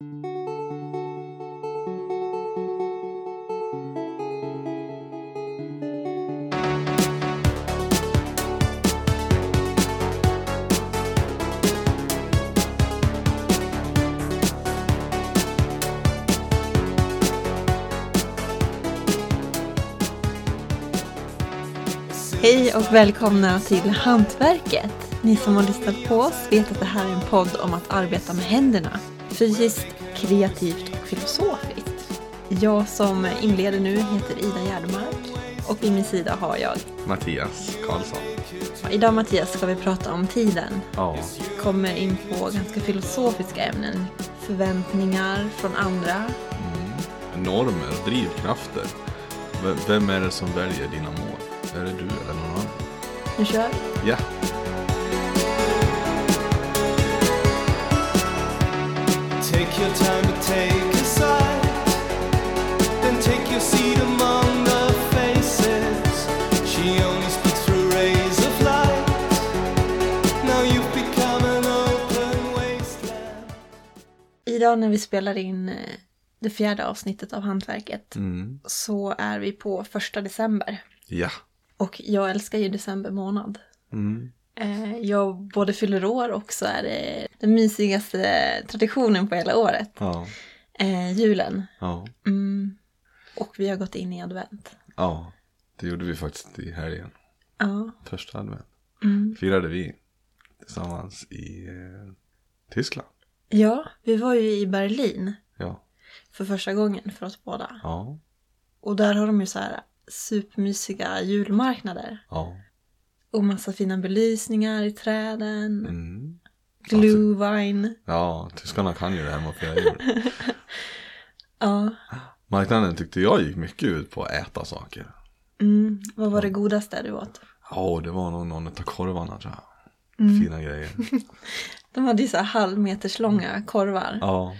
Hej och välkomna till Hantverket. Ni som har lyssnat på oss vet att det här är en podd om att arbeta med händerna. Fysiskt, kreativt och filosofiskt. Jag som inleder nu heter Ida Gärdemark och vid min sida har jag Mattias Karlsson. Idag Mattias ska vi prata om tiden. Ja. Kommer in på ganska filosofiska ämnen. Förväntningar från andra. Mm. Normer, drivkrafter. V- Vem är det som väljer dina mål? Är det du eller någon annan? Nu kör vi. Ja. Take your time to take a sight. Then take your seat among the faces. She only speaks through rays of light. Now you've become an open wasteland. Idag när vi spelar in eh, det fjärde avsnittet av Hantverket Mm. så är vi på första december. Ja. Och jag älskar ju december månad. Mm. Eh, Jag både fyller år och så är det den mysigaste traditionen på hela året. Ja. Eh, julen. Ja. Mm. Och vi har gått in i advent. Ja. Det gjorde vi faktiskt i helgen. Ja. Första advent. Mm. Firade vi tillsammans i eh, Tyskland. ja, vi var ju i Berlin Ja. för första gången för oss båda. Ja. Och där har de ju så här supermysiga julmarknader. Ja. Och massa fina belysningar i träden. Mm. Glühwein. Ja, tyskarna kan ju det här med att fira jul. Ja. Marknaden tyckte jag gick mycket ut på att äta saker. Mm. Vad var det godaste du åt? Ja, det var nog någon av korvarna tror jag. Mm. Fina grejer. De hade ju så här halvmeterslånga korvar. Ja,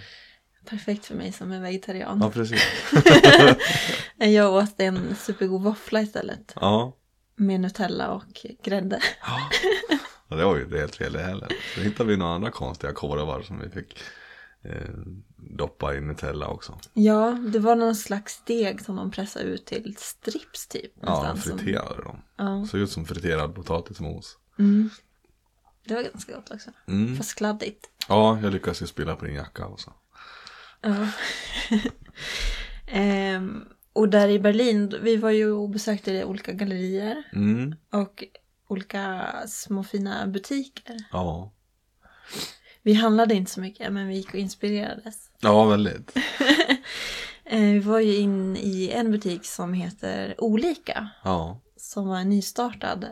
Perfekt för mig som är vegetarian. ja precis. Jag åt en supergod våffla istället. Ja. Med Nutella och grädde. ja, det var ju inte helt fel det heller. Sen hittade vi några andra konstiga korvar som vi fick eh, doppa i Nutella också. Ja, det var någon slags deg som de pressade ut till strips typ. Ja, de nästan, som- friterade dem. Ja. Såg ut som friterad potatismos. Mm. Det var ganska gott också. Mm. Fast kladdigt. Ja, jag lyckades ju spilla på din jacka också. Ja. Ehm, och där i Berlin, vi var ju och besökte olika gallerier Mm. och olika små fina butiker. Ja. Vi handlade inte så mycket men vi gick och inspirerades. Ja, väldigt. Eh, vi var ju in i en butik som heter Olika. Ja. Som var en nystartad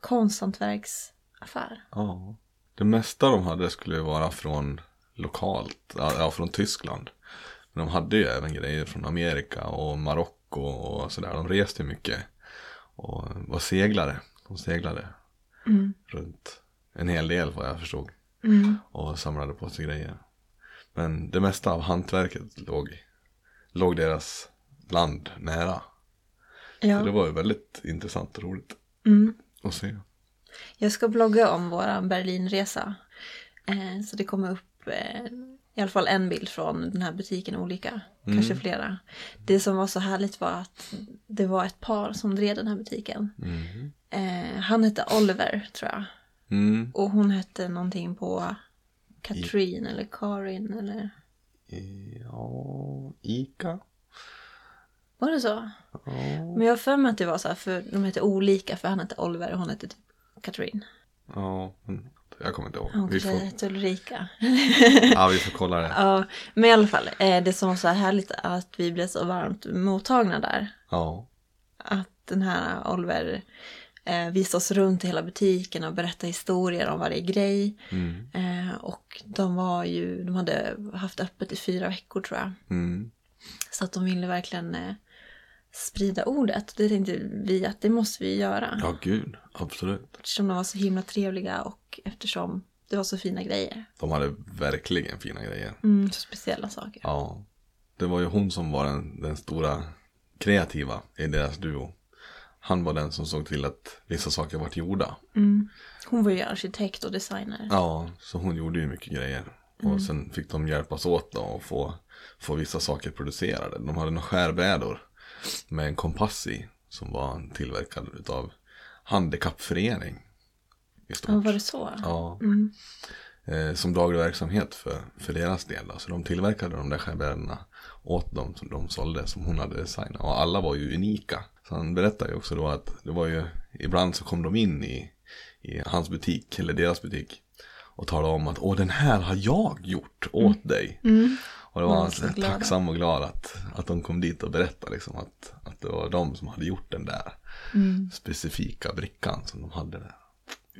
konsthantverksaffär. Ja. Det mesta de hade skulle ju vara från lokalt, ja ja, från Tyskland. Men de hade ju även grejer från Amerika och Marocko och sådär. De reste mycket. Och var seglare. De seglade Mm. runt en hel del vad jag förstod. Mm. Och samlade på sig grejer. Men det mesta av hantverket låg, låg deras land nära. Så det Ja. var ju väldigt intressant och roligt Mm. att se. Jag ska blogga om vår Berlinresa. Eh, så det kommer upp eh, i alla fall en bild från den här butiken olika. Kanske flera. Det som var så härligt var att det var ett par som drev den här butiken. Mm. Eh, han hette Oliver tror jag. Mm. Och hon hette någonting på Katrin eller Karin eller... Ja, Ica. Var det så? Ja. Men jag har för mig att det var så här, för de hette olika för han hette Oliver och hon hette typ Katrin. Ja, jag kommer inte ihåg. Hon Vi får, Ulrika. ja, vi får kolla det. Ja, men i alla fall, eh, det som var så här härligt att vi blev så varmt mottagna där. Ja. Att den här Oliver eh, visade oss runt i hela butiken och berättade historier om varje grej. Mm. Eh, och de var ju, de hade haft öppet i fyra veckor tror jag. Mm. Så att de ville verkligen eh, sprida ordet. Det tänkte vi att det måste vi göra. Ja, gud. Absolut. Eftersom de var så himla trevliga och eftersom det var så fina grejer. De hade verkligen fina grejer. Mm, så speciella saker. Ja. Det var ju hon som var den, den stora kreativa i deras duo. Han var den som såg till att vissa saker vart gjorda. Mm. Hon var ju arkitekt och designer. Ja, så hon gjorde ju mycket grejer. Och sen fick de hjälpas åt då och få, få vissa saker producerade. De hade några skärbrädor med en kompass i som var tillverkad utav handikappförening. I stort. Ja, var det så? Ja. Mm. Eh, som daglig verksamhet för, för deras del. Då. Så de tillverkade de där skärbrädorna åt dem som de sålde som hon hade designat. Och alla var ju unika. Så han berättade ju också då att det var ju ibland så kom de in i, i hans butik eller deras butik. Och talade om att åh den här har jag gjort åt dig. Och det var Mm. Han så tacksam och glad att, att de kom dit och berättade liksom att, att det var de som hade gjort den där Mm. specifika brickan som de hade där.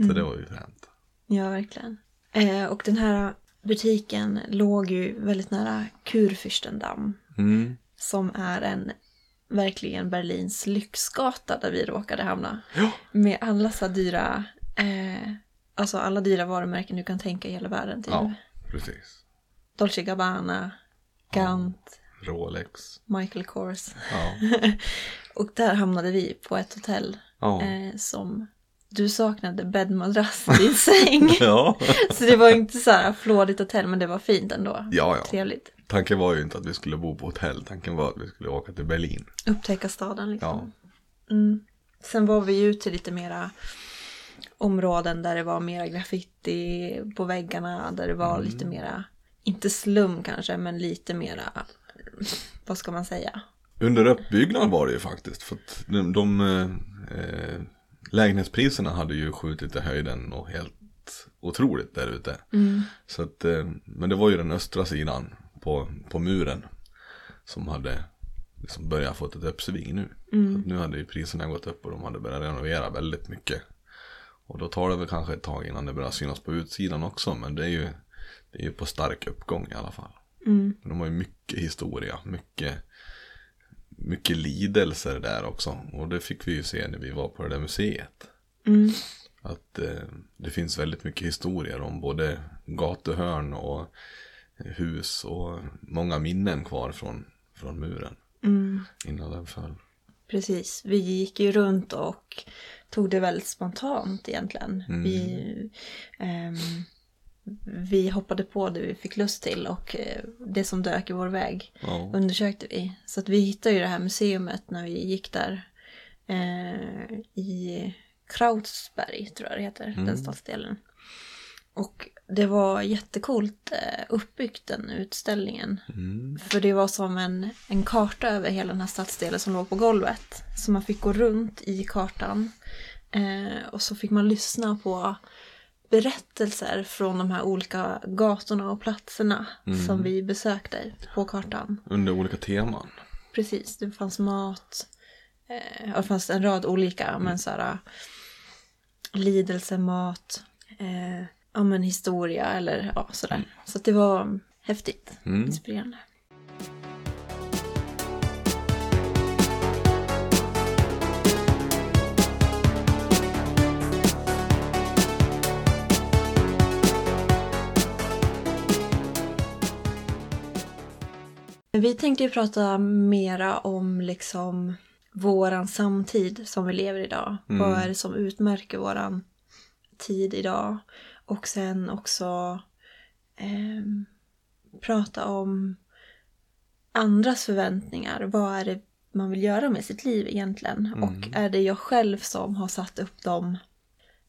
Så det var ju fränt. Ja, verkligen. Eh, och den här butiken låg ju väldigt nära Kurfürstendamm. Mm. Som är en verkligen Berlins lyxgata där vi råkade hamna. Ja. Med alla så dyra, eh, alltså alla dyra varumärken du kan tänka i hela världen. Typ. ja, precis. Dolce Gabbana, Gant, Rolex. Michael Kors. Ja. Och där hamnade vi på ett hotell Ja. eh, som du saknade bäddmadrass i din säng. ja. Så det var inte så här flådigt hotell men det var fint ändå. Ja, ja. Trevligt. Tanken var ju inte att vi skulle bo på hotell. Tanken var att vi skulle åka till Berlin. Upptäcka staden liksom. Ja. Mm. Sen var vi ju ute lite mera områden där det var mera graffiti på väggarna. Där det var Mm. lite mera, inte slum kanske, men lite mera, vad ska man säga? Under uppbyggnad var det ju faktiskt. För att de, de eh, lägenhetspriserna hade ju skjutit i höjden och helt otroligt där ute. Så att, eh, men det var ju den östra sidan på, på muren som hade liksom börjat få ett uppsving nu. Att nu hade ju priserna gått upp och de hade börjat renovera väldigt mycket. Och då tar det väl kanske ett tag innan det börjar synas på utsidan också. Men det är ju, det är ju på stark uppgång i alla fall. De har ju mycket historia, mycket, mycket lidelser där också. Och det fick vi ju se när vi var på det där museet. Att eh, det finns väldigt mycket historier om både gatuhörn och hus och många minnen kvar från, från muren. Innan den föll. Precis, vi gick ju runt och tog det väldigt spontant egentligen. Vi, ehm, vi hoppade på det vi fick lust till och eh, det som dök i vår väg Ja. undersökte vi. Så att vi hittade ju det här museumet när vi gick där eh, i Krautsberg, tror jag det heter, den stadsdelen. Och det var jättekult eh, uppbyggt den utställningen. För det var som en, en karta över hela den här stadsdelen som låg på golvet. Så man fick gå runt i kartan. Eh, och så fick man lyssna på berättelser från de här olika gatorna och platserna som vi besökte på kartan. Under olika teman. Precis, det fanns mat. Eh, ja, det fanns en rad olika, men så här, lidelse, mat, eh, ja men historia eller ja sådär. Så att det var häftigt, inspirerande. Vi tänkte ju prata mera om liksom våran samtid som vi lever idag. Vad är det som utmärker våran tid idag? Och sen också ehm, prata om andras förväntningar. Vad är det man vill göra med sitt liv egentligen? Och är det jag själv som har satt upp de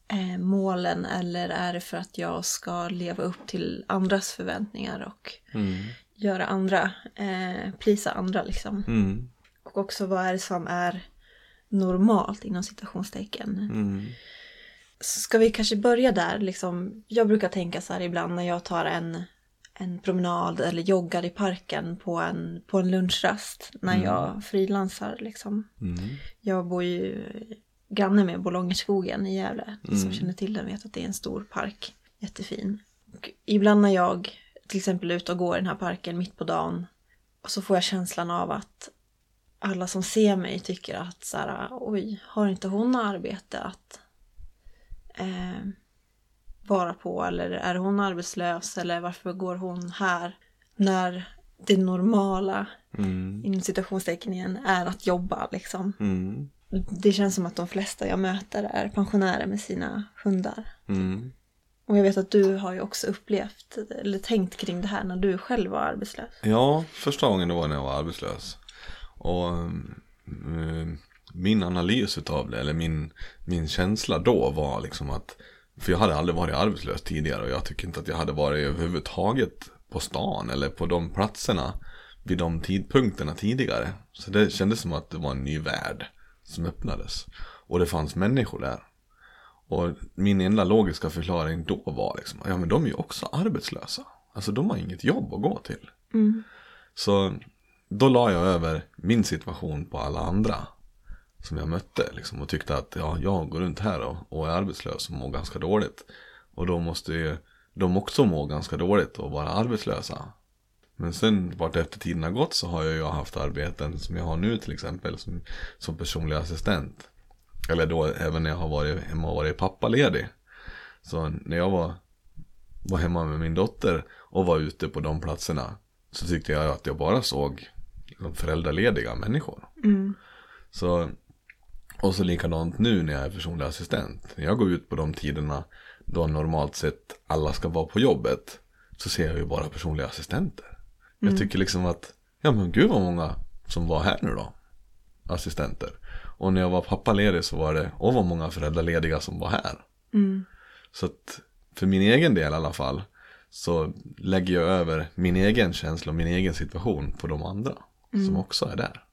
eh, målen eller är det för att jag ska leva upp till andras förväntningar och göra andra, eh, plisa andra liksom. Mm. Och också vad är det som är normalt inom citationstecken. Mm. Ska vi kanske börja där liksom. Jag brukar tänka så här ibland när jag tar en, en promenad eller joggar i parken på en, på en lunchrast när jag frilansar liksom. Mm. Jag bor ju granne med Bolongerskogen i Gävle. Ni som känner till den vet att det är en stor park. Jättefin. Och ibland när jag till exempel ute och går i den här parken mitt på dagen och så får jag känslan av att alla som ser mig tycker att så här, oj, har inte hon arbete att eh, vara på eller är hon arbetslös eller varför går hon här när det normala Mm. inom citationstecken igen är att jobba liksom. Mm. Det känns som att de flesta jag möter är pensionärer med sina hundar. Mm. Och jag vet att du har ju också upplevt eller tänkt kring det här när du själv var arbetslös. Ja, första gången det var när jag var arbetslös. Och mm, min analys utav det, eller min, min känsla då var liksom att För jag hade aldrig varit arbetslös tidigare och jag tycker inte att jag hade varit överhuvudtaget på stan eller på de platserna vid de tidpunkterna tidigare. Så det kändes som att det var en ny värld som öppnades. Och det fanns människor där. Och min enda logiska förklaring då var liksom, ja men de är ju också arbetslösa. Alltså de har inget jobb att gå till. Så då la jag över min situation på alla andra som jag mötte liksom, och tyckte att ja, jag går runt här och, och är arbetslös och mår ganska dåligt. Och då måste ju de också må ganska dåligt och vara arbetslösa. Men sen vart efter tiden har gått så har jag ju haft arbeten som jag har nu till exempel som, som personlig assistent. Eller då även när jag har varit hemma och varit pappaledig. Så när jag var, var hemma med min dotter och var ute på de platserna så tyckte jag att jag bara såg liksom föräldralediga människor. Så, och så likadant nu när jag är personlig assistent. När jag går ut på de tiderna då normalt sett alla ska vara på jobbet så ser jag ju bara personliga assistenter. Jag tycker liksom att, ja men gud vad många som var här nu då. Assistenter. Och när jag var pappaledig så var det, och vad många föräldralediga som var här. Så att för min egen del i alla fall så lägger jag över min egen känsla och min egen situation på de andra som också är där.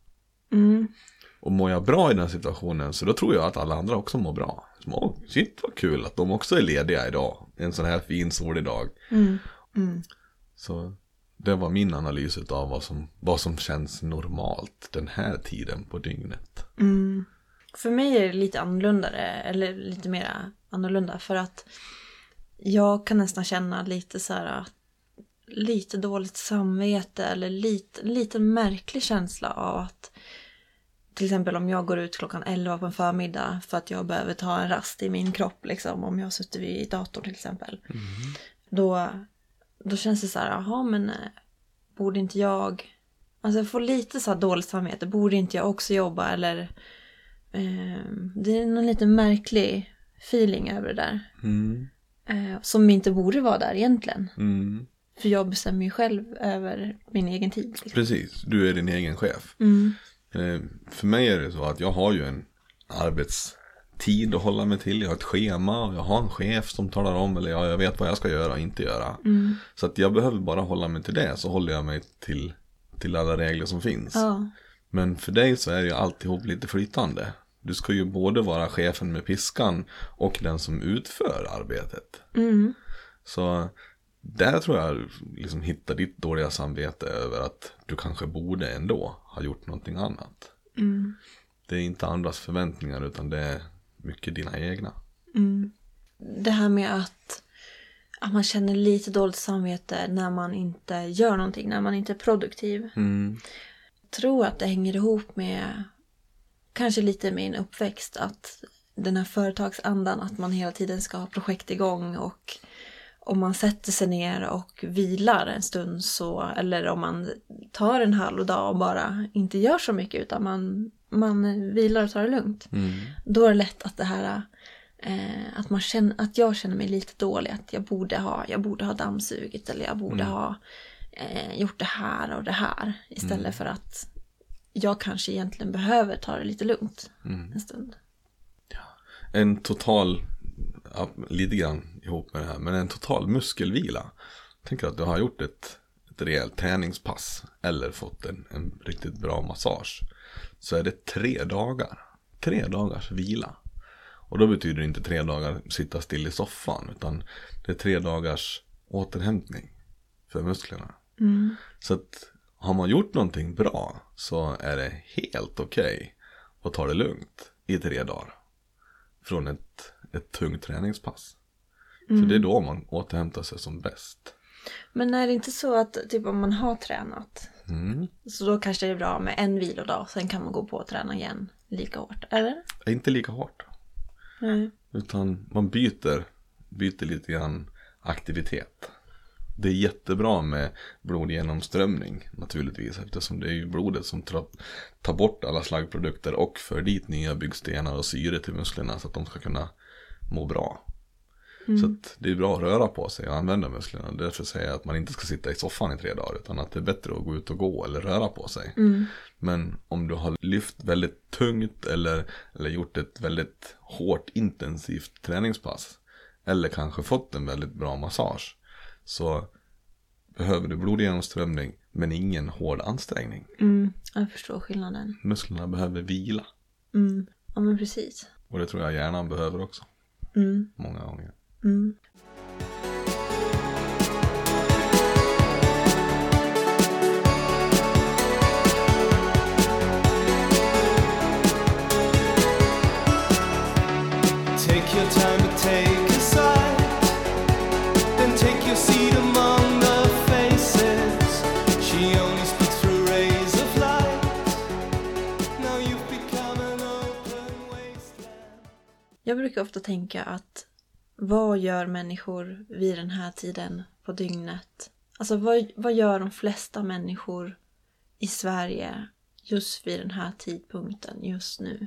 Och mår jag bra i den situationen så då tror jag att alla andra också mår bra. Som, Åh, shit vad kul att de också är lediga idag. En sån här fin solig dag. Så det var min analys av vad som, vad som känns normalt den här tiden på dygnet. För mig är det lite annorlunda, eller lite mer annorlunda för att jag kan nästan känna lite så här lite dåligt samvete eller lite, lite märklig känsla av att till exempel om jag går ut klockan 11 på en förmiddag för att jag behöver ta en rast i min kropp liksom om jag suttit vid datorn till exempel. Då, då känns det så här, jaha men eh, borde inte jag, alltså jag får lite så här dåligt samvete, borde inte jag också jobba eller eh, det är någon lite märklig feeling över det där. Eh, som inte borde vara där egentligen. Mm. För jag bestämmer ju själv över min egen tid. Liksom. Precis, du är din egen chef. Eh, För mig är det så att jag har ju en arbetstid att hålla mig till. Jag har ett schema och jag har en chef som talar om eller jag, jag vet vad jag ska göra och inte göra. Så att jag behöver bara hålla mig till det så håller jag mig till, till alla regler som finns. Ja. Men för dig så är ju alltihop lite flytande. Du ska ju både vara chefen med piskan och den som utför arbetet. Så där tror jag liksom hittar ditt dåliga samvete över att du kanske borde ändå ha gjort någonting annat. Det är inte andras förväntningar utan det är mycket dina egna. Det här med att, att man känner lite dåligt samvete när man inte gör någonting, när man inte är produktiv. Jag tror att det hänger ihop med kanske lite min uppväxt. Att den här företagsandan, att man hela tiden ska ha projekt igång och om man sätter sig ner och vilar en stund så, eller om man tar en halv dag och bara inte gör så mycket utan man, man vilar och tar det lugnt. Då är det lätt att det här eh, att, man känner, att jag känner mig lite dålig, att jag borde ha, jag borde ha dammsugit eller jag borde ha eh, gjort det här och det här istället för att jag kanske egentligen behöver ta det lite lugnt en stund. En total, ja, lite grann ihop med det här, men en total muskelvila. Tänk att du har gjort ett, ett rejält träningspass eller fått en, en riktigt bra massage. Så är det tre dagar, tre dagars vila. Och då betyder det inte tre dagar sitta still i soffan, utan det är tre dagars återhämtning för musklerna. Så att har man gjort någonting bra så är det helt okej att ta det lugnt i tre dagar. Från ett, ett tungt träningspass. För det är då man återhämtar sig som bäst. Men är det inte så att typ om man har tränat så då kanske det är bra med en vilodag sen kan man gå på och träna igen lika hårt, eller? Är inte lika hårt. Nej. Utan man byter, byter lite grann aktivitet. Det är jättebra med blodgenomströmning naturligtvis eftersom det är ju blodet som tar, tar bort alla slaggprodukter och för dit nya byggstenar och syre till musklerna så att de ska kunna må bra. Så att det är bra att röra på sig och använda musklerna. Därför säger jag att man inte ska sitta i soffan i tre dagar. Utan att det är bättre att gå ut och gå eller röra på sig. Men om du har lyft väldigt tungt eller, eller gjort ett väldigt hårt intensivt träningspass. Eller kanske fått en väldigt bra massage. Så behöver du blodgenomströmning men ingen hård ansträngning. Mm, jag förstår skillnaden. Musklerna behöver vila. Mm. Ja men precis. Och det tror jag hjärnan behöver också. Mm. Många gånger. Mm. Take your time to take a side. Then take your seat among the faces. She only speaks through rays of light. Now you've become an open wasteland. Jag brukar ofta tänka att vad gör människor vid den här tiden på dygnet? Alltså vad, vad gör de flesta människor i Sverige just vid den här tidpunkten just nu?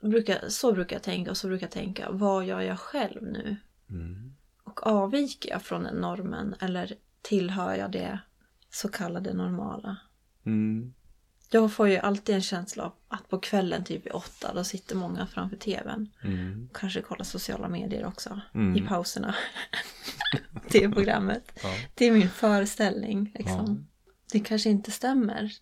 Brukar, så brukar jag tänka och så brukar jag tänka, vad gör jag själv nu? Och avviker jag från den normen eller tillhör jag det så kallade normala? Mm. Jag får ju alltid en känsla av att på kvällen typ vid åtta då sitter många framför tvn. Mm. Kanske kollar sociala medier också Mm. i pauserna. till programmet. Ja. Det är min föreställning liksom. Det kanske inte stämmer.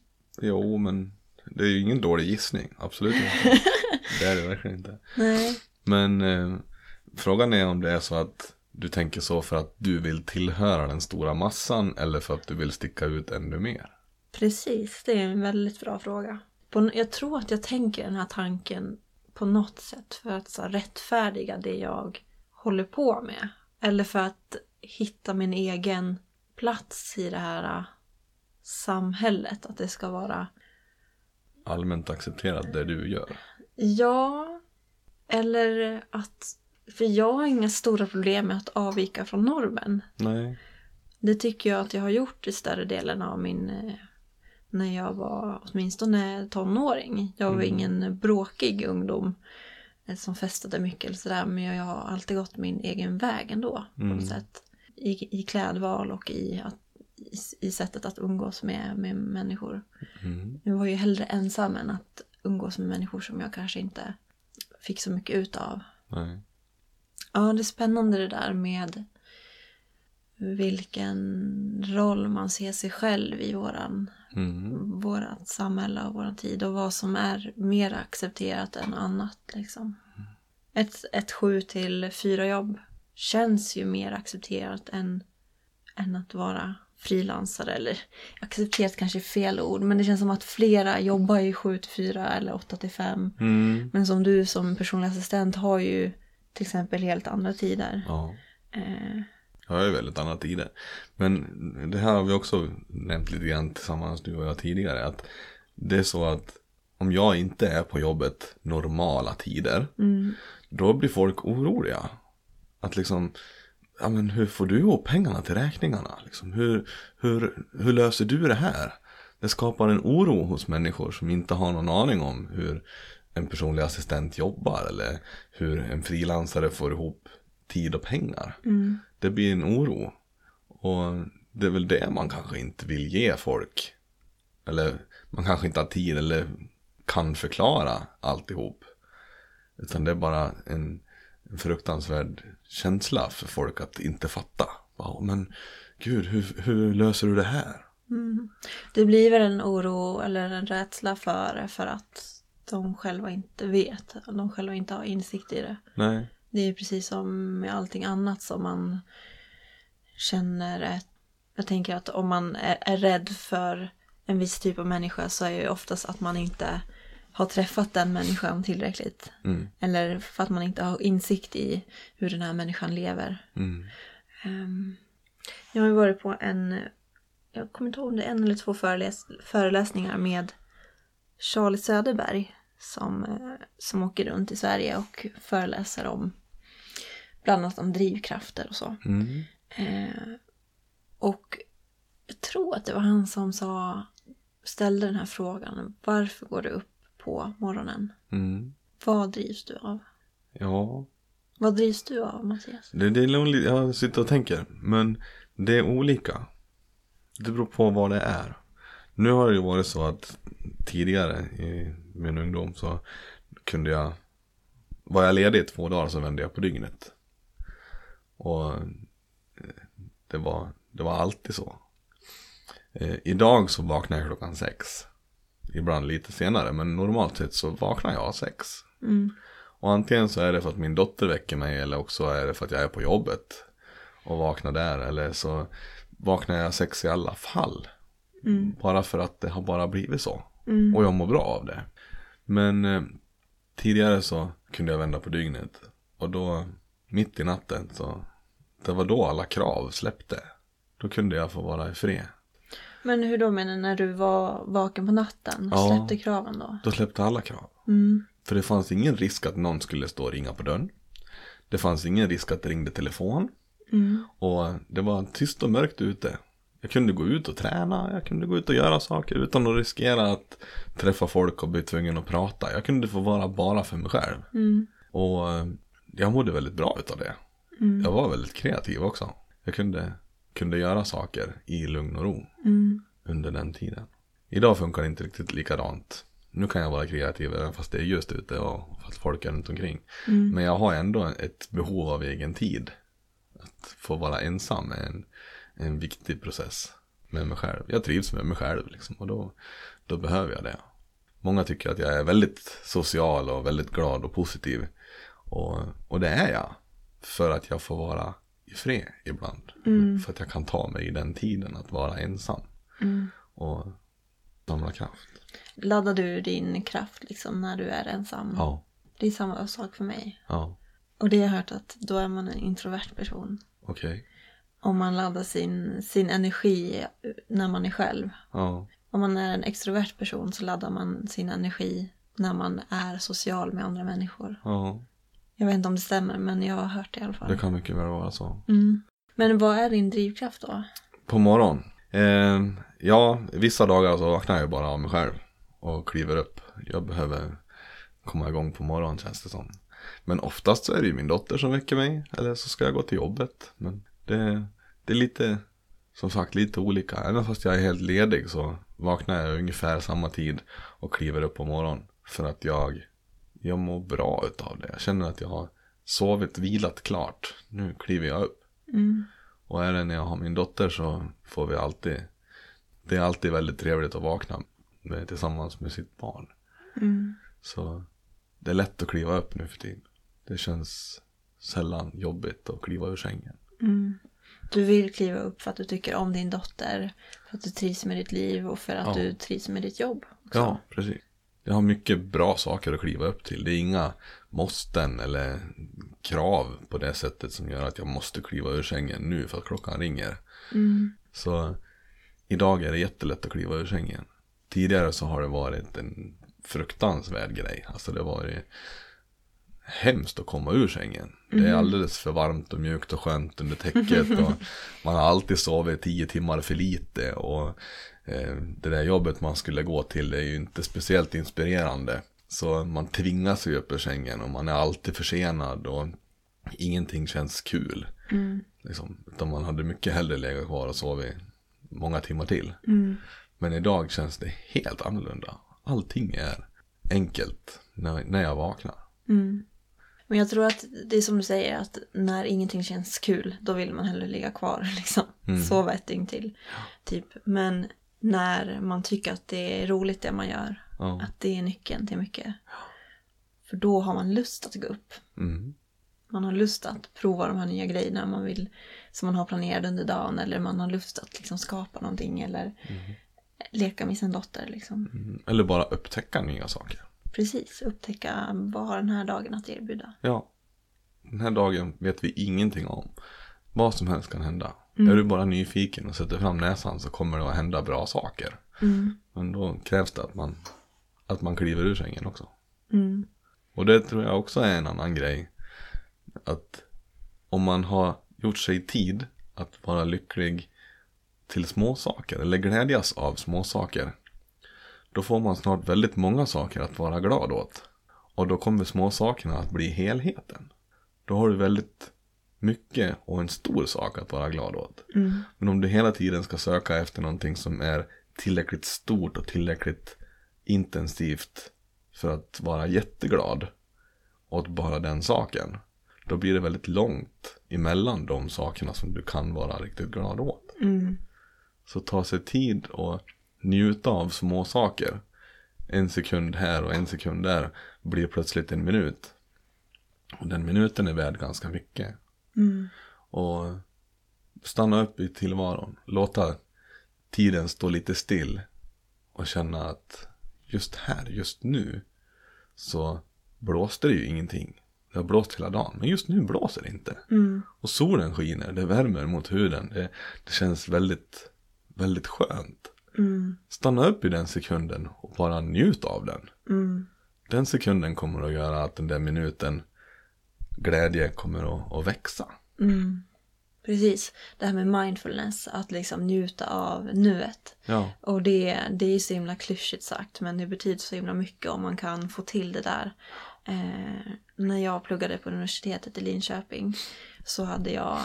Jo, men det är ju ingen dålig gissning. Absolut inte. det är det verkligen inte. Nej. Men eh, frågan är om det är så att du tänker så för att du vill tillhöra den stora massan eller för att du vill sticka ut ännu mer. Precis, det är en väldigt bra fråga. På, jag tror att jag tänker den här tanken på något sätt för att så, rättfärdiga det jag håller på med. Eller för att hitta min egen plats i det här äh, samhället. Att det ska vara Allmänt accepterat det du gör. ja, eller att... För jag har inga stora problem med att avvika från normen. Nej. Det tycker jag att jag har gjort i större delen av min... När jag var åtminstone tonåring. Jag var ingen bråkig ungdom eh, som festade mycket eller sådär. Men jag har alltid gått min egen väg ändå. På något sätt. I, I klädval och i, att, i, i sättet att umgås med, med människor. Mm. Jag var ju hellre ensam än att umgås med människor som jag kanske inte fick så mycket ut av. Nej. Ja, det är spännande det där med vilken roll man ser sig själv i våran, Mm. vårat samhälle och våran tid och vad som är mer accepterat än annat. Liksom. Ett, ett sju till fyra jobb känns ju mer accepterat än, än att vara frilansare. Eller accepterat kanske är fel ord, men det känns som att flera jobbar i sju till fyra eller åtta till fem. Mm. Men som du som personlig assistent har ju till exempel helt andra tider. Ja. Eh, Jag är väldigt andra tider. Men det här har vi också nämnt lite grann tillsammans du och jag tidigare. Att det är så att om jag inte är på jobbet normala tider. Då blir folk oroliga. Att liksom, ja men hur får du ihop pengarna till räkningarna? Liksom, hur, hur, hur löser du det här? Det skapar en oro hos människor som inte har någon aning om hur en personlig assistent jobbar. Eller hur en frilansare får ihop tid och pengar. Det blir en oro. Och det är väl det man kanske inte vill ge folk. Eller man kanske inte har tid eller kan förklara alltihop. Utan det är bara en, en fruktansvärd känsla för folk att inte fatta. Ja, men gud, hur, hur löser du det här? det blir väl en oro eller en rädsla för för att de själva inte vet. De själva inte har insikt i det. Nej. Det är precis som med allting annat som man känner ett... Jag tänker att om man är, är rädd för en viss typ av människa så är ju oftast att man inte har träffat den människan tillräckligt. Mm. Eller för att man inte har insikt i hur den här människan lever. Mm. Ehm, jag har ju varit på en, jag kommer inte ihåg om det är en eller två föreläs, föreläsningar med Charlie Söderberg som, eh, som åker runt i Sverige och föreläser om bland annat om drivkrafter och så. Mm. Eh, och jag tror att det var han som sa, ställde den här frågan, varför går du upp på morgonen? Mm. Vad drivs du av? Ja, Vad drivs du av Mattias? Det, det är nog li- jag sitter och tänker. Men det är olika. Det beror på vad det är. Nu har det ju varit så att tidigare i min ungdom så kunde jag Var jag ledig två dagar så vände jag på dygnet. Och eh, det var, det var alltid så. Eh, idag så vaknar jag klockan sex. Ibland lite senare men normalt sett så vaknar jag sex. Mm. Och antingen så är det för att min dotter väcker mig eller också är det för att jag är på jobbet och vaknar där. Eller så vaknar jag sex i alla fall. Mm. Bara för att det har bara blivit så. Mm. Och jag mår bra av det. Men eh, tidigare så kunde jag vända på dygnet. Och då, mitt i natten så, det var då alla krav släppte. Då kunde jag få vara i fred. Men hur då menar du när du var vaken på natten? Ja. Släppte kraven då? Då släppte alla krav. Mm. För det fanns ingen risk att någon skulle stå och ringa på dörren. Det fanns ingen risk att det ringde telefon. Mm. Och det var tyst och mörkt ute. Jag kunde gå ut och träna, jag kunde gå ut och göra saker utan att riskera att träffa folk och bli tvungen att prata. Jag kunde få vara bara för mig själv. Mm. Och eh, jag mådde väldigt bra utav det. Mm. Jag var väldigt kreativ också. Jag kunde, kunde göra saker i lugn och ro Mm. under den tiden. Idag funkar det inte riktigt likadant. Nu kan jag vara kreativ även fast det är just ute och fast folk är runt omkring. Mm. Men jag har ändå ett behov av egen tid. Att få vara ensam är en, en viktig process med mig själv. Jag trivs med mig själv liksom och då, då behöver jag det. Många tycker att jag är väldigt social och väldigt glad och positiv. Och, och det är jag. För att jag får vara i fred ibland. Mm. För att jag kan ta mig i den tiden att vara ensam. Mm. Och samla kraft. Laddar du din kraft liksom när du är ensam? Ja, Det är samma sak för mig. ja, Och det har jag hört att då är man en introvert person. okej. Om man laddar sin, sin energi när man är själv. Ja, Om man är en extrovert person så laddar man sin energi när man är social med andra människor. ja, Jag vet inte om det stämmer men jag har hört det i alla fall. det kan mycket väl vara så. Mm. Men vad är din drivkraft då? På morgon? Eh, ja, vissa dagar så vaknar jag bara av mig själv och kliver upp. Jag behöver komma igång på morgonen känns det som. Men oftast så är det ju min dotter som väcker mig. Eller så ska jag gå till jobbet. Men det, det är lite, som sagt, lite olika. Även fast jag är helt ledig så vaknar jag ungefär samma tid och kliver upp på morgonen. För att jag, jag mår bra utav det. Jag känner att jag har sovit, vilat klart. Nu kliver jag upp. Mm. Och är det när jag har min dotter så får vi alltid Det är alltid väldigt trevligt att vakna med, tillsammans med sitt barn. Mm. Så det är lätt att kliva upp nu för tiden. Det känns sällan jobbigt att kliva ur sängen. Mm. Du vill kliva upp för att du tycker om din dotter, för att du trivs med ditt liv och för att Ja. du trivs med ditt jobb. Också. Ja, precis. Jag har mycket bra saker att kliva upp till. Det är inga måsten eller krav på det sättet som gör att jag måste kliva ur sängen nu för att klockan ringer. Mm. Så idag är det jättelätt att kliva ur sängen. Tidigare så har det varit en fruktansvärd grej. Alltså det har varit hemskt att komma ur sängen. Det är alldeles för varmt och mjukt och skönt under täcket. och man har alltid sovit tio timmar för lite. Och det där jobbet man skulle gå till är ju inte speciellt inspirerande. Så man tvingas ju upp ur sängen och man är alltid försenad och ingenting känns kul. Mm. Liksom, utan man hade mycket hellre legat kvar och sovit många timmar till. Mm. Men idag känns det helt annorlunda. Allting är enkelt när, när jag vaknar. Mm. Men jag tror att det är som du säger att när ingenting känns kul då vill man hellre ligga kvar liksom. Mm. Sova ett dygn till. Typ. Men när man tycker att det är roligt det man gör. Ja. Att det är nyckeln till mycket. För då har man lust att gå upp. Mm. Man har lust att prova de här nya grejerna man vill, som man har planerat under dagen. Eller man har lust att liksom skapa någonting eller leka med sin dotter. Liksom. Mm. Eller bara upptäcka nya saker. Precis, upptäcka vad har den här dagen att erbjuda. Ja. Den här dagen vet vi ingenting om. Vad som helst kan hända. Är du bara nyfiken och sätter fram näsan så kommer det att hända bra saker. Mm. Men då krävs det att man, att man kliver ur sängen också. Mm. Och det tror jag också är en annan grej. Att om man har gjort sig tid att vara lycklig till små saker eller glädjas av små saker. Då får man snart väldigt många saker att vara glad åt. Och då kommer små sakerna att bli helheten. Då har du väldigt mycket och en stor sak att vara glad åt. Mm. Men om du hela tiden ska söka efter någonting som är tillräckligt stort och tillräckligt intensivt för att vara jätteglad åt bara den saken. Då blir det väldigt långt emellan de sakerna som du kan vara riktigt glad åt. Mm. Så ta sig tid och njuta av små saker. En sekund här och en sekund där blir plötsligt en minut. Och den minuten är värd ganska mycket. Mm. Och stanna upp i tillvaron. Låta tiden stå lite still. Och känna att just här, just nu. Så blåste det ju ingenting. Det har blåst hela dagen. Men just nu blåser det inte. Mm. Och solen skiner. Det värmer mot huden. Det, det känns väldigt, väldigt skönt. Mm. Stanna upp i den sekunden och bara njut av den. Mm. Den sekunden kommer att göra att den där minuten glädje kommer att, att växa. Mm. Precis, det här med mindfulness, att liksom njuta av nuet. Ja. Och det, det är så himla klyschigt sagt, men det betyder så himla mycket om man kan få till det där. Eh, när jag pluggade på universitetet i Linköping så hade jag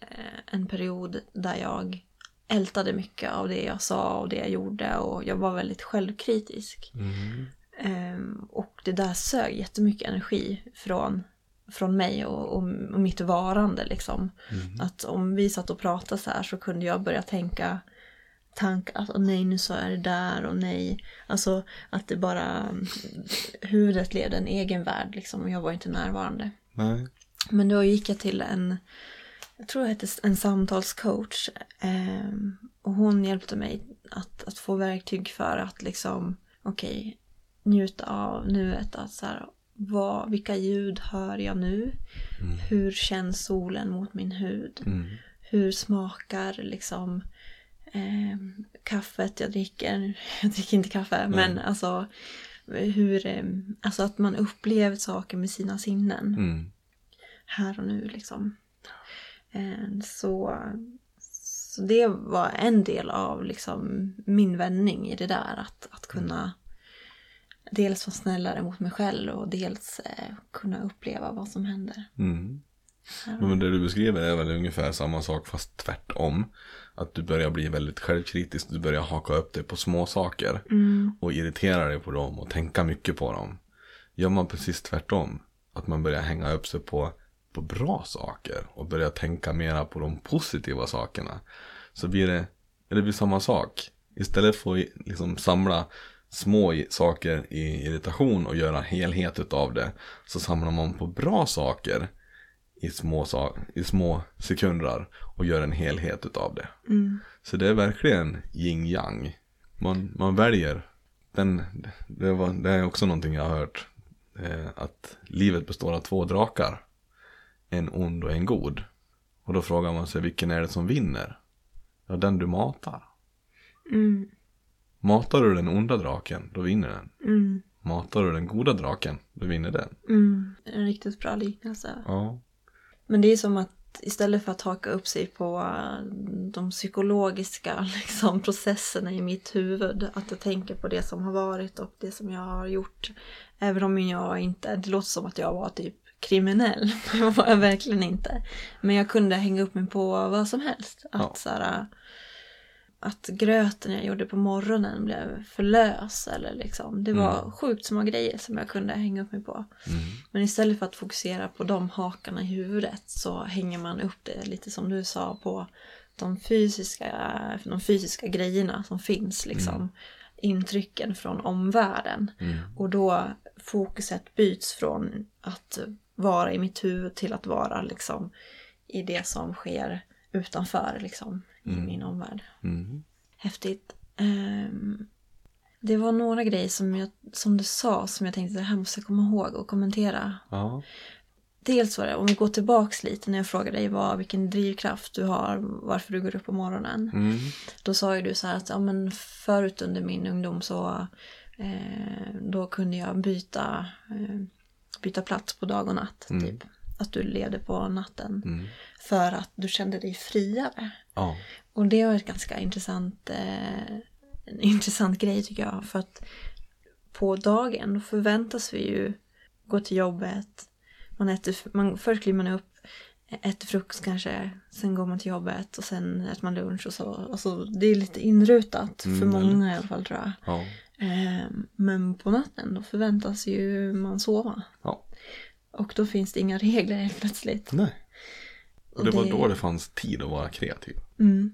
eh, en period där jag ältade mycket av det jag sa och det jag gjorde och jag var väldigt självkritisk. Mm. Ehm, och det där sög jättemycket energi från, från mig och, och, och mitt varande liksom. Att om vi satt och pratade så här så kunde jag börja tänka tankar, att åh nej nu sa jag det där och nej. Alltså att det bara, huvudet levde en egen värld liksom och jag var inte närvarande. Nej. Men då gick jag till en, jag tror det hette en samtalscoach. ehm, och hon hjälpte mig att, att få verktyg för att liksom, okej, njuta av nuet. Att så här, vad, vilka ljud hör jag nu? Hur känns solen mot min hud? Mm. Hur smakar liksom ehm, kaffet jag dricker? Jag dricker inte kaffe, men alltså hur, ehm, alltså att man upplever saker med sina sinnen Mm. här och nu liksom. Eh, Så, så det var en del av liksom min vändning i det där. Att, att kunna dels vara snällare mot mig själv och dels eh, kunna uppleva vad som händer. Mm. Men det du beskriver är väl ungefär samma sak fast tvärtom. Att du börjar bli väldigt självkritisk, du börjar haka upp dig på små saker Mm, och irritera dig på dem och tänka mycket på dem. Gör man precis tvärtom, att man börjar hänga upp sig på, på bra saker och börjar tänka mera på de positiva sakerna. Så blir det, det blir samma sak. Istället för att liksom samla små saker i irritation och göra helhet utav det. Så samlar man på bra saker i små, sa- i små sekunder och gör en helhet utav det. mm, Så det är verkligen yin yang. Man, man väljer. Den, det, var, det är också någonting jag har hört. Eh, att livet består av två drakar. En ond och en god. Och då frågar man sig vilken är det som vinner? Ja, den du matar. mm, Matar du den onda draken, då vinner den. mm, Matar du den goda draken, då vinner den. mm. En riktigt bra liknelse. Ja. Men det är som att istället för att haka upp sig på eh, de psykologiska liksom, processerna i mitt huvud, att jag tänker på det som har varit och det som jag har gjort. Även om jag inte, det låter som att jag var typ kriminell, men det var jag verkligen inte. Men jag kunde hänga upp mig på vad som helst. Att, Ja. så här, att gröten jag gjorde på morgonen blev för lös eller liksom. Det var Mm. sjukt små grejer som jag kunde hänga upp mig på. Mm. Men istället för att fokusera på de hakarna i huvudet så hänger man upp det lite som du sa på de fysiska, de fysiska grejerna som finns liksom. Intrycken från omvärlden. Mm. Och då fokuset byts från att vara i mitt huvud till att vara liksom i det som sker utanför liksom i Mm. min omvärld. Mm. Häftigt. Ehm, det var några grejer som, jag, som du sa som jag tänkte det här måste jag komma ihåg och kommentera. Ja. Dels var det, om vi går tillbaks lite när jag frågade dig vad, vilken drivkraft du har, varför du går upp på morgonen. Mm. Då sa ju du så här att ja, men förut under min ungdom så eh, då kunde jag byta, eh, byta plats på dag och natt. Mm. Typ. Att du levde på natten. Mm. För att du kände dig friare. Ja. Och det var ett ganska intressant, eh, en intressant grej tycker jag. För att på dagen förväntas vi ju gå till jobbet, Man äter, man, först kliver man upp, äter frukost kanske, sen går man till jobbet och sen äter man lunch och så. Alltså, det är lite inrutat för Mm, många i alla fall tror jag. Ja. Eh, men på natten då förväntas ju man sova. ja. Och då finns det inga regler helt plötsligt. Nej. Och det var Det- då det fanns tid att vara kreativ. Mm.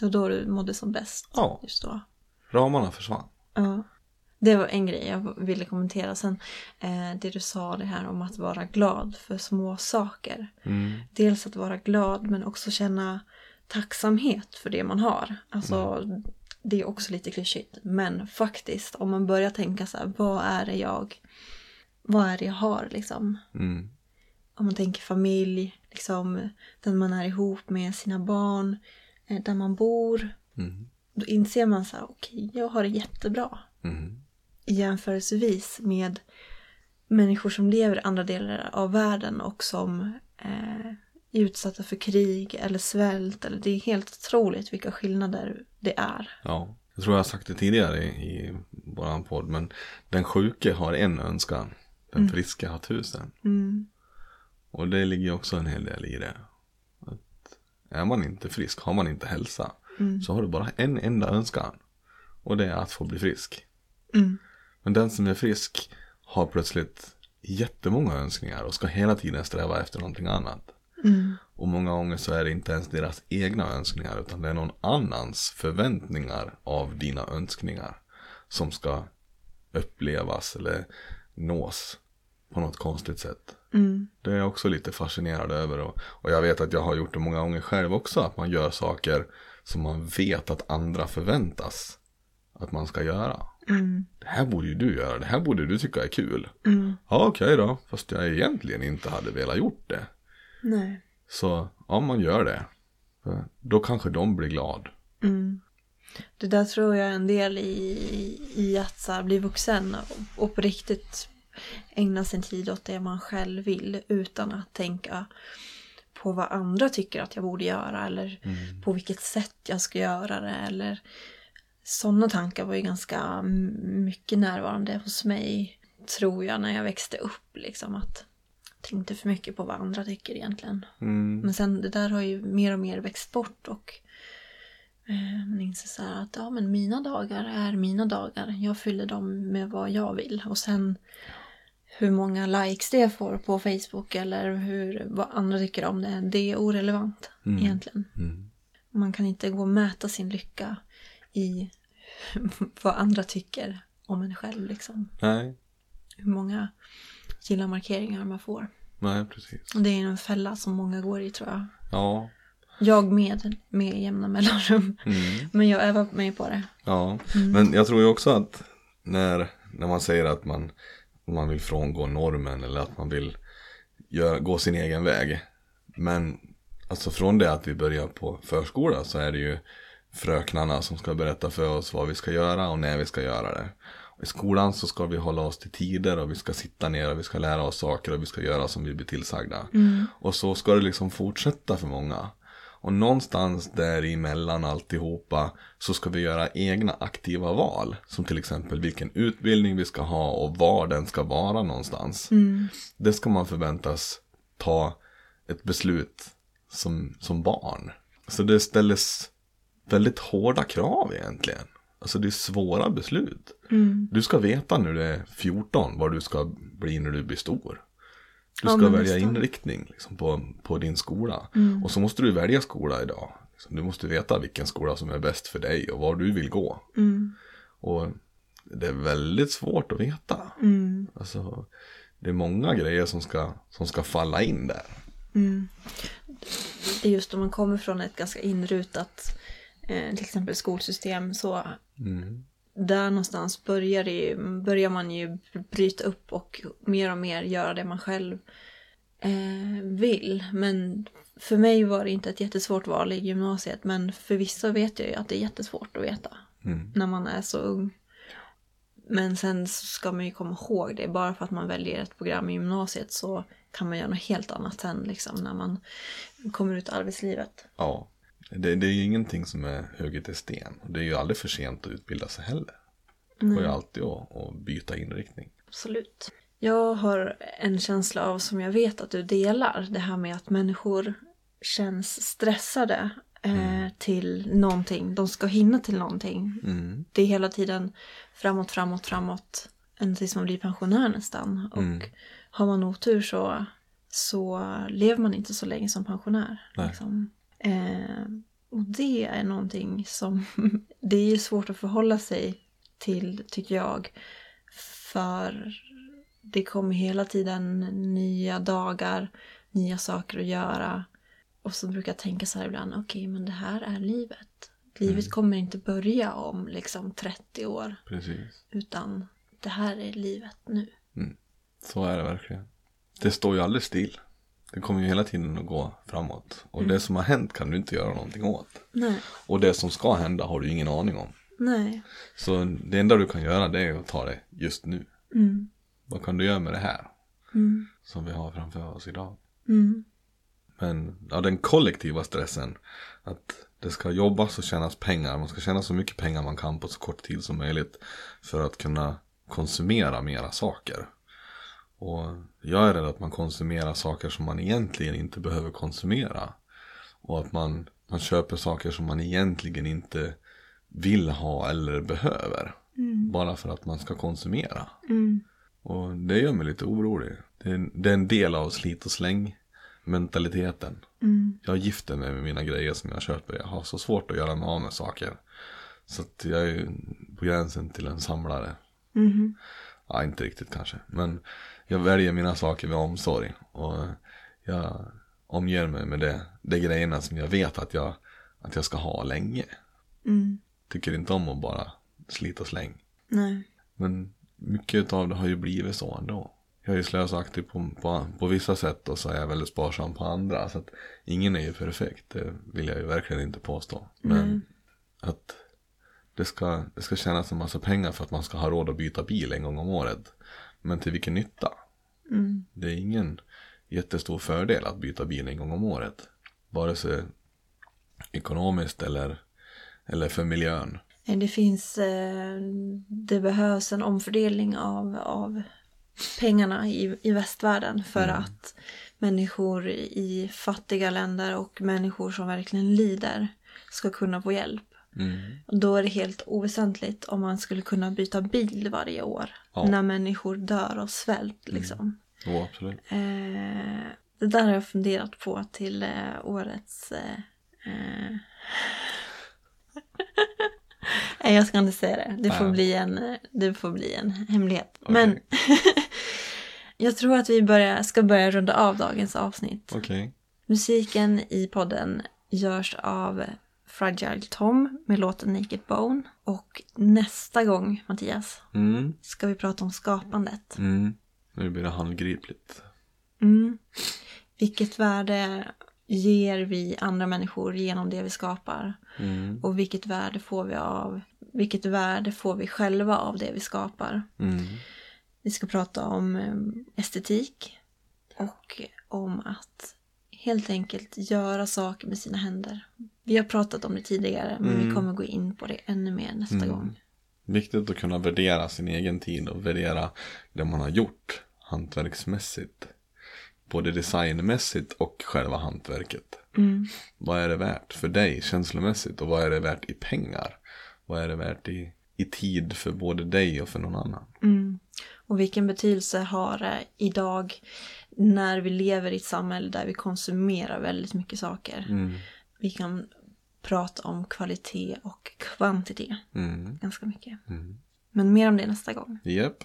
Det var då du mådde som bäst. Ja. Just då. Ramarna försvann. Ja. Det var en grej jag ville kommentera. Sen eh, det du sa det här om att vara glad för små saker. Mm. Dels att vara glad men också känna tacksamhet för det man har. Alltså det är också lite klyschigt. Men faktiskt om man börjar tänka så här, vad är det jag, vad är det jag har liksom? Mm. Om man tänker familj, liksom den man är ihop med sina barn, eh, där man bor. Mm. Då inser man så här, okej, jag har det jättebra. Mm. jämförelsevis med människor som lever i andra delar av världen och som eh, är utsatta för krig eller svält. Eller det är helt otroligt vilka skillnader det är. Ja. Jag tror jag har sagt det tidigare i, i våran podd. Men den sjuke har en önskan. Den friska har tusen. Mm. Och det ligger också en hel del i det. Att är man inte frisk, har man inte hälsa. Så har du bara en enda önskan. Och det är att få bli frisk. Mm. Men den som är frisk har plötsligt jättemånga önskningar och ska hela tiden sträva efter någonting annat. Mm. Och många gånger så är det inte ens deras egna önskningar utan det är någon annans förväntningar av dina önskningar som ska upplevas eller nås på något konstigt sätt. Mm. Det är jag också lite fascinerad över och, och jag vet att jag har gjort det många gånger själv också att man gör saker som man vet att andra förväntas att man ska göra. Mm. Det här borde ju du göra, det här borde du tycka är kul. Mm. Ja okej då, fast jag egentligen inte hade velat gjort det. Nej. Så om man gör det, då kanske de blir glad. Mm. Det där tror jag är en del i, i att så här, bli vuxen och, och på riktigt ägna sin tid åt det man själv vill utan att tänka på vad andra tycker att jag borde göra eller på vilket sätt jag ska göra det eller sådana tankar var ju ganska mycket närvarande hos mig tror jag när jag växte upp liksom att jag tänkte för mycket på vad andra tycker egentligen. Mm. Men sen det där har ju mer och mer växt bort och eh, man inser så här att ja men mina dagar är mina dagar. Jag fyller dem med vad jag vill och sen hur många likes det får på Facebook eller hur, vad andra tycker om det, det är orelevant egentligen. Mm. Man kan inte gå och mäta sin lycka i vad andra tycker om en själv liksom. Nej, Hur många gilla-markeringar man får. nej precis. Och det är en fälla som många går i tror jag. Ja, Jag med, med jämna mellanrum. mm. Men jag övar mig på det. ja. Men jag tror ju också att när, när man säger att man, man vill frångå normen eller att man vill gör, gå sin egen väg. Men alltså från det att vi börjar på förskola så är det ju fröknarna som ska berätta för oss vad vi ska göra och när vi ska göra det. Och I skolan så ska vi hålla oss till tider och vi ska sitta ner och vi ska lära oss saker och vi ska göra som vi blir tillsagda. Och så ska det liksom fortsätta för många. Och någonstans däremellan alltihopa så ska vi göra egna aktiva val. Som till exempel vilken utbildning vi ska ha och var den ska vara någonstans. Det ska man förväntas ta ett beslut som, som barn. Så det ställs väldigt hårda krav egentligen. Alltså det är svåra beslut. Du ska veta när du är 14 vad du ska bli när du blir stor. Du Ja, ska men välja inriktning liksom, på, på din skola. Mm. Och så måste du välja skola idag. Liksom, Du måste veta vilken skola som är bäst för dig och var du vill gå. Mm. Och det är väldigt svårt att veta. Mm. Alltså, det är många grejer som ska, som ska falla in där. Mm. Det är just om man kommer från ett ganska inrutat eh, till exempel skolsystem så Mm. Där någonstans börjar, det, börjar man ju bryta upp och mer och mer göra det man själv eh, vill. Men för mig var det inte ett jättesvårt val i gymnasiet men för vissa vet jag ju att det är jättesvårt att veta Mm. när man är så ung. Men sen ska man ju komma ihåg det, bara för att man väljer ett program i gymnasiet så kan man göra något helt annat sen liksom när man kommer ut i arbetslivet. Ja. Det, det är ju ingenting som är hugget i sten. Det är ju aldrig för sent att utbilda sig heller. Det går ju alltid att, att byta inriktning. Absolut. Jag har en känsla av, som jag vet att du delar, det här med att människor känns stressade eh, till någonting. De ska hinna till någonting. Mm. Det är hela tiden framåt, framåt, framåt. Ända tills man blir pensionär nästan. Och Mm. har man otur så, så lever man inte så länge som pensionär. Liksom. Eh, och det är någonting som det är ju svårt att förhålla sig till, tycker jag. För det kommer hela tiden nya dagar, nya saker att göra. Och så brukar jag tänka så här ibland, okej men det här är livet. Livet kommer inte börja om liksom 30 år, Precis. utan det här är livet nu. Så är det verkligen. Det står ju aldrig still. Det kommer ju hela tiden att gå framåt. Och det som har hänt kan du inte göra någonting åt. Nej, Och det som ska hända har du ingen aning om. nej. Så det enda du kan göra det är att ta det just nu. Mm, Vad kan du göra med det här? mm, Som vi har framför oss idag. mm, Men ja, den kollektiva stressen. Att det ska jobbas och tjänas pengar. Man ska tjäna så mycket pengar man kan på så kort tid som möjligt. För att kunna konsumera mera saker. Och jag är rädd att man konsumerar saker som man egentligen inte behöver konsumera. Och att man, man köper saker som man egentligen inte vill ha eller behöver. Bara för att man ska konsumera. mm, Och det gör mig lite orolig. Det är, det är en del av slit och släng mentaliteten. mm, Jag gifter mig med mina grejer som jag köper. Jag har så svårt att göra mig av med saker. Så att jag är på gränsen till en samlare. mhm, Ja, inte riktigt kanske. Men jag väljer mina saker med omsorg. Och jag omger mig med det, det grejerna som jag vet att jag, att jag ska ha länge. mm. Tycker inte om att bara slita och släng. Nej. Men mycket av det har ju blivit så ändå. Jag är ju slösaktig på, på, på vissa sätt och så är jag väldigt sparsam på andra. Så att ingen är ju perfekt, det vill jag ju verkligen inte påstå. Men att det ska, det ska tjänas en massa pengar för att man ska ha råd att byta bil en gång om året. Men till vilken nytta? Mm, Det är ingen jättestor fördel att byta bil en gång om året. Vare sig ekonomiskt eller, eller för miljön. Det finns, eh, det behövs en omfördelning av, av pengarna i, i västvärlden för att människor i fattiga länder och människor som verkligen lider ska kunna få hjälp. Mm. Då är det helt oväsentligt om man skulle kunna byta bil varje år Ja. när människor dör av svält. Liksom. Jo, absolut. Eh, det där har jag funderat på till eh, årets... Eh, eh... Nej, jag ska inte säga det. Det får, bli, en, det får bli en hemlighet. Men jag tror att vi börjar, ska börja runda av dagens avsnitt. Okej. Musiken i podden görs av Fragile Tom med låten Naked Bone. Och nästa gång, Mattias, Mm. ska vi prata om skapandet. Mm. Nu blir det handgripligt. Mm. Vilket värde ger vi andra människor genom det vi skapar? Mm. Och vilket värde får vi av vilket värde får vi själva av det vi skapar? Mm. Vi ska prata om eh, estetik och om att helt enkelt göra saker med sina händer. Vi har pratat om det tidigare men vi Mm. kommer gå in på det ännu mer nästa Mm. gång. Viktigt att kunna värdera sin egen tid och värdera det man har gjort hantverksmässigt. Både designmässigt och själva hantverket. Mm. Vad är det värt för dig känslomässigt och vad är det värt i pengar? Vad är det värt i, i tid för både dig och för någon annan? Mm. Och vilken betydelse har det idag när vi lever i ett samhälle där vi konsumerar väldigt mycket saker? Vi kan prata om kvalitet och kvantitet Mm. ganska mycket. Mm. Men mer om det nästa gång. Japp,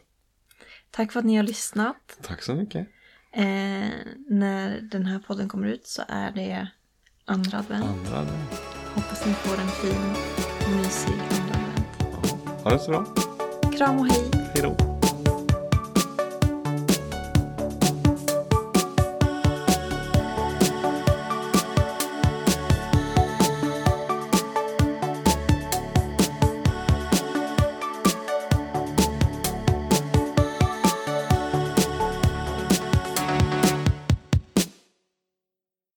Tack för att ni har lyssnat. tack så mycket. Eh, när den här podden kommer ut så är det andra advent. Andra advent. Hoppas ni får en fin och mysig andra advent. Ja. Ha det så bra. Kram och hej!